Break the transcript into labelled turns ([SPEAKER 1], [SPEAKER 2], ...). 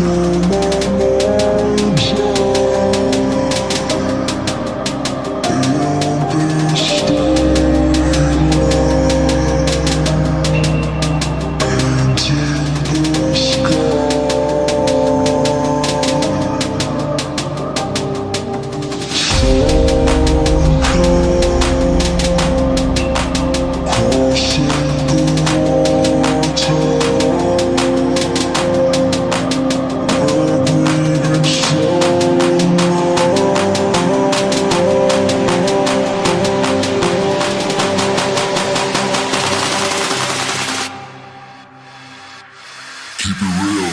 [SPEAKER 1] come on. Keep it real.